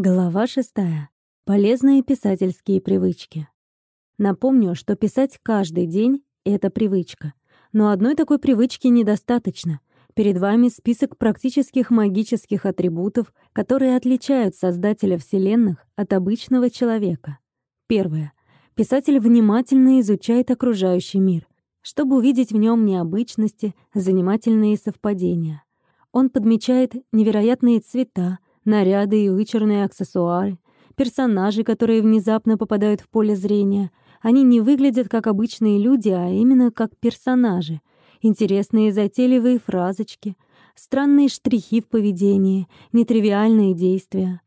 Глава шестая. Полезные писательские привычки. Напомню, что писать каждый день — это привычка. Но одной такой привычки недостаточно. Перед вами список практических магических атрибутов, которые отличают создателя Вселенных от обычного человека. Первое. Писатель внимательно изучает окружающий мир, чтобы увидеть в нем необычности, занимательные совпадения. Он подмечает невероятные цвета, наряды и вычурные аксессуары, персонажи, которые внезапно попадают в поле зрения. Они не выглядят как обычные люди, а именно как персонажи. Интересные затейливые фразочки, странные штрихи в поведении, нетривиальные действия.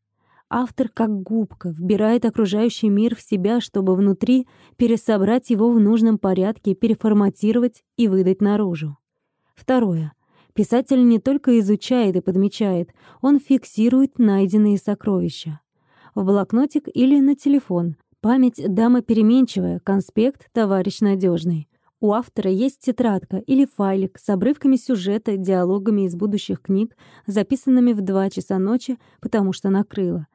Автор, как губка, вбирает окружающий мир в себя, чтобы внутри пересобрать его в нужном порядке, переформатировать и выдать наружу. Второе. Писатель не только изучает и подмечает, он фиксирует найденные сокровища. В блокнотик или на телефон. Память дама переменчивая, конспект товарищ надежный. У автора есть тетрадка или файлик с обрывками сюжета, диалогами из будущих книг, записанными в 2 часа ночи, потому что накрыло.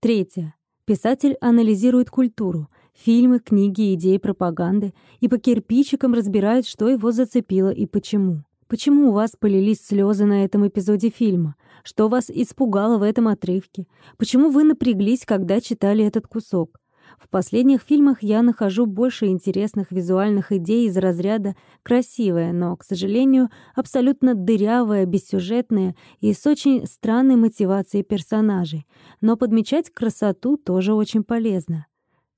Третье. Писатель анализирует культуру, фильмы, книги, идеи пропаганды и по кирпичикам разбирает, что его зацепило и почему. Почему у вас полились слезы на этом эпизоде фильма? Что вас испугало в этом отрывке? Почему вы напряглись, когда читали этот кусок? В последних фильмах я нахожу больше интересных визуальных идей из разряда «красивая», но, к сожалению, абсолютно дырявая, бессюжетная и с очень странной мотивацией персонажей. Но подмечать красоту тоже очень полезно.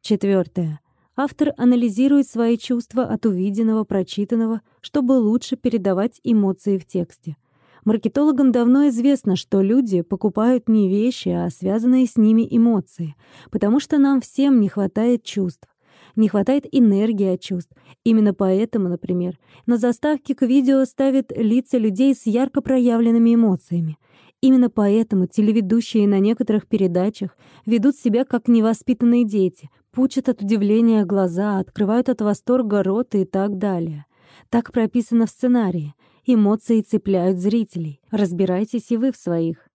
Четвертое. Автор анализирует свои чувства от увиденного, прочитанного, чтобы лучше передавать эмоции в тексте. Маркетологам давно известно, что люди покупают не вещи, а связанные с ними эмоции, потому что нам всем не хватает чувств. Не хватает энергии от чувств. Именно поэтому, например, на заставке к видео ставят лица людей с ярко проявленными эмоциями. Именно поэтому телеведущие на некоторых передачах ведут себя как невоспитанные дети, пучат от удивления глаза, открывают от восторга рот и так далее. Так прописано в сценарии. Эмоции цепляют зрителей. Разбирайтесь и вы в своих.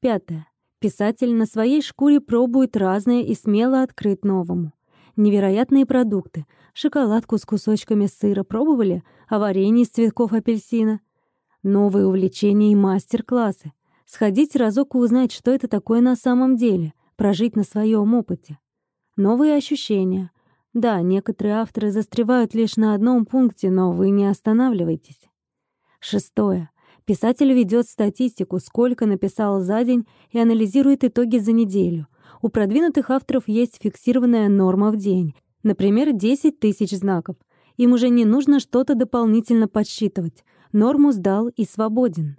Пятое. Писатель на своей шкуре пробует разное и смело открыт новому. Невероятные продукты. Шоколадку с кусочками сыра пробовали, а варенье из цветков апельсина. Новые увлечения и мастер-классы. Сходить разок и узнать, что это такое на самом деле, прожить на своем опыте. Новые ощущения. Да, некоторые авторы застревают лишь на одном пункте, но вы не останавливайтесь. Шестое. Писатель ведет статистику, сколько написал за день и анализирует итоги за неделю. У продвинутых авторов есть фиксированная норма в день, например, 10 тысяч знаков. Им уже не нужно что-то дополнительно подсчитывать. Норму сдал и свободен.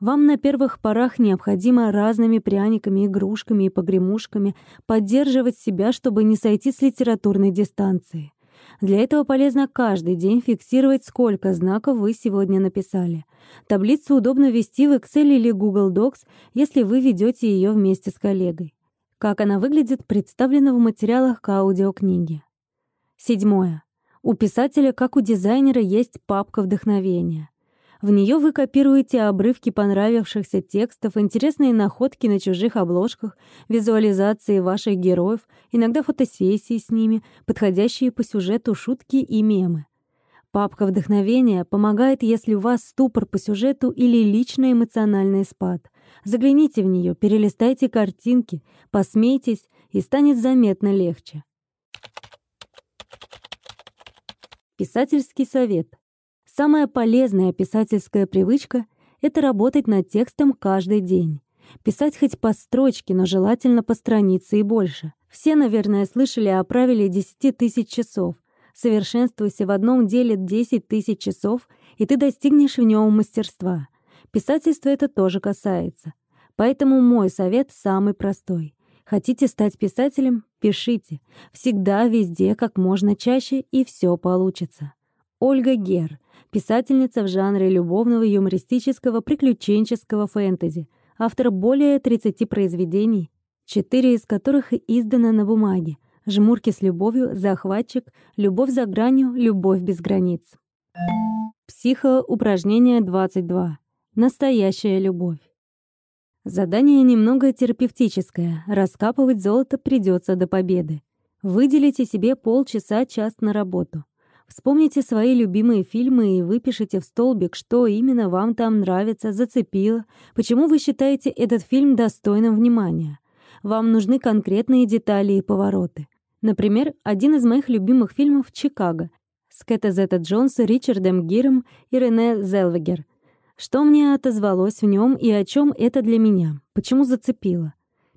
Вам на первых порах необходимо разными пряниками, игрушками и погремушками поддерживать себя, чтобы не сойти с литературной дистанции. Для этого полезно каждый день фиксировать, сколько знаков вы сегодня написали. Таблицу удобно ввести в Excel или Google Docs, если вы ведете ее вместе с коллегой. Как она выглядит, представлена в материалах к аудиокниге. Седьмое. У писателя, как у дизайнера, есть папка вдохновения. В нее вы копируете обрывки понравившихся текстов, интересные находки на чужих обложках, визуализации ваших героев, иногда фотосессии с ними, подходящие по сюжету шутки и мемы. Папка вдохновения помогает, если у вас ступор по сюжету или личный эмоциональный спад. Загляните в нее, перелистайте картинки, посмейтесь, и станет заметно легче. Писательский совет. Самая полезная писательская привычка — это работать над текстом каждый день. Писать хоть по строчке, но желательно по странице и больше. Все, наверное, слышали о правиле 10 тысяч часов. Совершенствуйся в одном деле 10 тысяч часов, и ты достигнешь в нем мастерства. Писательство это тоже касается. Поэтому мой совет самый простой. Хотите стать писателем? Пишите. Всегда, везде, как можно чаще, и все получится. Ольга Гер — писательница в жанре любовного, юмористического, приключенческого фэнтези, автор более 30 произведений, четыре из которых изданы на бумаге. «Жмурки с любовью», «Захватчик», «Любовь за гранью», «Любовь без границ». Психоупражнение 22. Настоящая любовь. Задание немного терапевтическое. Раскапывать золото придется до победы. Выделите себе полчаса-час на работу. Вспомните свои любимые фильмы и выпишите в столбик, что именно вам там нравится, зацепило, почему вы считаете этот фильм достойным внимания. Вам нужны конкретные детали и повороты. Например, один из моих любимых фильмов «Чикаго» с Кэта Зета Джонс, Ричардом Гиром и Рене Зелвегер. Что мне отозвалось в нем и о чем это для меня? Почему зацепило?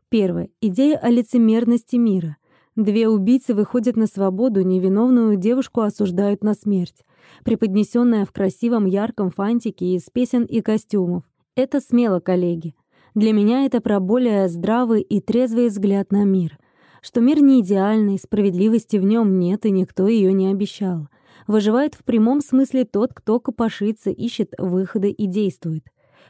Первое. Идея о лицемерности мира. Две убийцы выходят на свободу, невиновную девушку осуждают на смерть, преподнесенная в красивом ярком фантике из песен и костюмов. Это смело, коллеги. Для меня это про более здравый и трезвый взгляд на мир. Что мир не идеальный, справедливости в нем нет и никто ее не обещал. Выживает в прямом смысле тот, кто копошится, ищет выходы и действует.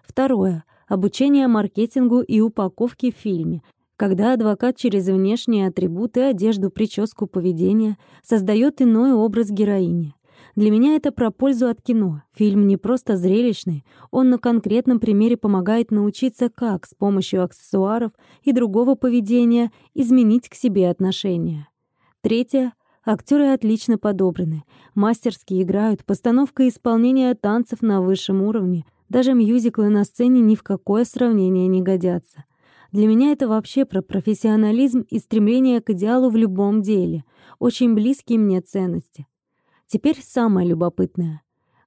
Второе. Обучение маркетингу и упаковке в фильме. Когда адвокат через внешние атрибуты, одежду, прическу, поведение создает иной образ героини. Для меня это про пользу от кино. Фильм не просто зрелищный, он на конкретном примере помогает научиться, как с помощью аксессуаров и другого поведения изменить к себе отношения. Третье Актеры отлично подобраны, мастерски играют, постановка и исполнение танцев на высшем уровне. Даже мюзиклы на сцене ни в какое сравнение не годятся. Для меня это вообще про профессионализм и стремление к идеалу в любом деле. Очень близкие мне ценности. Теперь самое любопытное.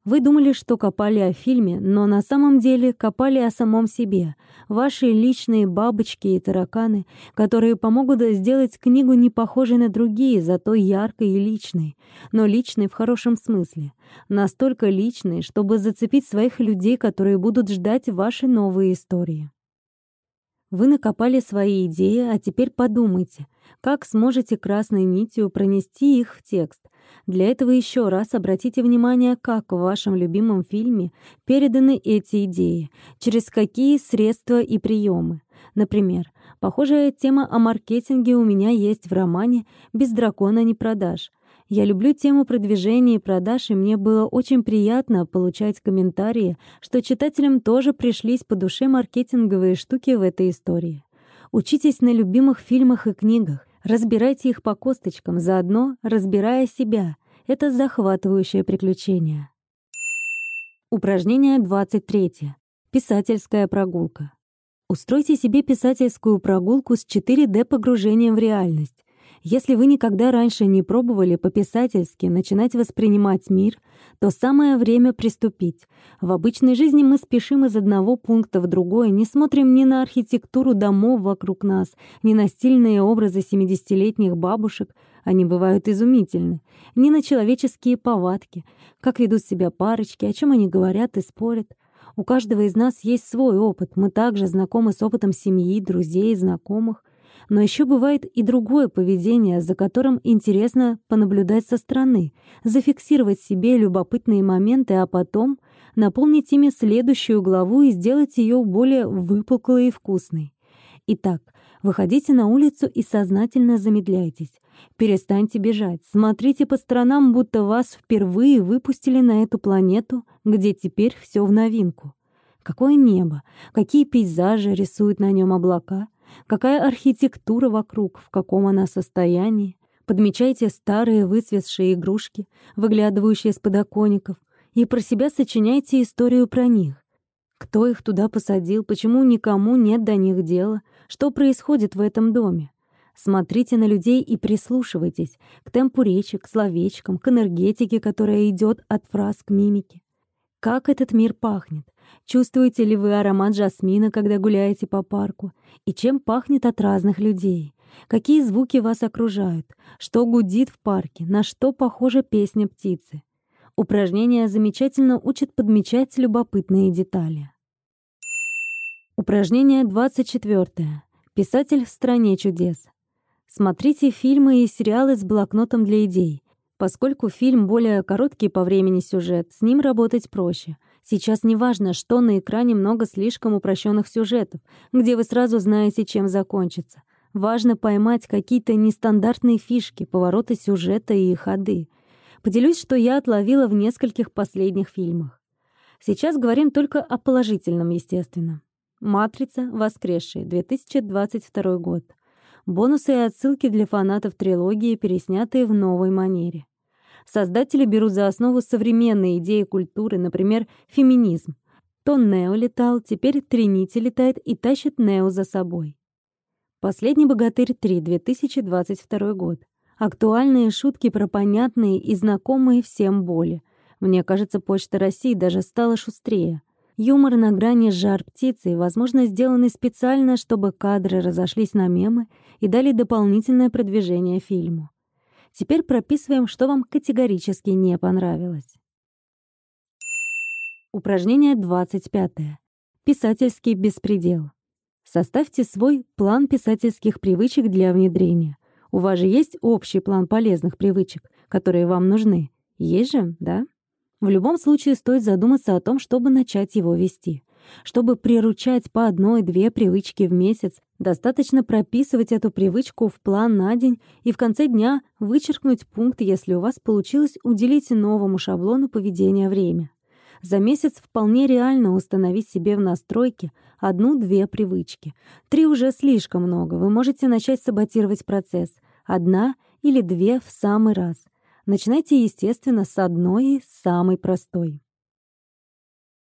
Вы думали, что копали о фильме, но на самом деле копали о самом себе. Ваши личные бабочки и тараканы, которые помогут сделать книгу не похожей на другие, зато яркой и личной. Но личной в хорошем смысле. Настолько личной, чтобы зацепить своих людей, которые будут ждать ваши новые истории. Вы накопали свои идеи, а теперь подумайте, как сможете красной нитью пронести их в текст. Для этого еще раз обратите внимание, как в вашем любимом фильме переданы эти идеи, через какие средства и приемы. Например, похожая тема о маркетинге у меня есть в романе «Без дракона не продаж», я люблю тему продвижения и продаж, и мне было очень приятно получать комментарии, что читателям тоже пришлись по душе маркетинговые штуки в этой истории. Учитесь на любимых фильмах и книгах, разбирайте их по косточкам, заодно разбирая себя. Это захватывающее приключение. Упражнение 23. Писательская прогулка. Устройте себе писательскую прогулку с 4D погружением в реальность. Если вы никогда раньше не пробовали по-писательски начинать воспринимать мир, то самое время приступить. В обычной жизни мы спешим из одного пункта в другой, не смотрим ни на архитектуру домов вокруг нас, ни на стильные образы 70-летних бабушек, они бывают изумительны, ни на человеческие повадки, как ведут себя парочки, о чем они говорят и спорят. У каждого из нас есть свой опыт, мы также знакомы с опытом семьи, друзей, знакомых. Но еще бывает и другое поведение, за которым интересно понаблюдать со стороны, зафиксировать себе любопытные моменты, а потом наполнить ими следующую главу и сделать ее более выпуклой и вкусной. Итак, выходите на улицу и сознательно замедляйтесь. Перестаньте бежать, смотрите по сторонам, будто вас впервые выпустили на эту планету, где теперь все в новинку. Какое небо, какие пейзажи рисуют на нем облака — Какая архитектура вокруг, в каком она состоянии. Подмечайте старые выцветшие игрушки, выглядывающие с подоконников, и про себя сочиняйте историю про них. Кто их туда посадил, почему никому нет до них дела, что происходит в этом доме. Смотрите на людей и прислушивайтесь к темпу речи, к словечкам, к энергетике, которая идет от фраз к мимике. Как этот мир пахнет? Чувствуете ли вы аромат жасмина, когда гуляете по парку? И чем пахнет от разных людей? Какие звуки вас окружают? Что гудит в парке? На что похожа песня птицы? Упражнение замечательно учит подмечать любопытные детали. Упражнение 24. Писатель в стране чудес. Смотрите фильмы и сериалы с блокнотом для идей. Поскольку фильм более короткий по времени сюжет, с ним работать проще. Сейчас не важно, что на экране много слишком упрощенных сюжетов, где вы сразу знаете, чем закончится. Важно поймать какие-то нестандартные фишки, повороты сюжета и ходы. Поделюсь, что я отловила в нескольких последних фильмах. Сейчас говорим только о положительном, естественно. «Матрица. Воскресший. 2022 год». Бонусы и отсылки для фанатов трилогии, переснятые в новой манере. Создатели берут за основу современные идеи культуры, например, феминизм. То Нео летал, теперь Тринити летает и тащит Нео за собой. «Последний богатырь 3», 2022 год. Актуальные шутки про понятные и знакомые всем боли. Мне кажется, Почта России даже стала шустрее. Юмор на грани жар птицы, возможно, сделанный специально, чтобы кадры разошлись на мемы и дали дополнительное продвижение фильму. Теперь прописываем, что вам категорически не понравилось. Упражнение 25. Писательский беспредел. Составьте свой план писательских привычек для внедрения. У вас же есть общий план полезных привычек, которые вам нужны. Есть же, да? В любом случае стоит задуматься о том, чтобы начать его вести. Чтобы приручать по одной-две привычки в месяц, достаточно прописывать эту привычку в план на день и в конце дня вычеркнуть пункт, если у вас получилось уделить новому шаблону поведения время. За месяц вполне реально установить себе в настройке одну-две привычки. Три уже слишком много, вы можете начать саботировать процесс. Одна или две в самый раз — Начинайте, естественно, с одной и самой простой.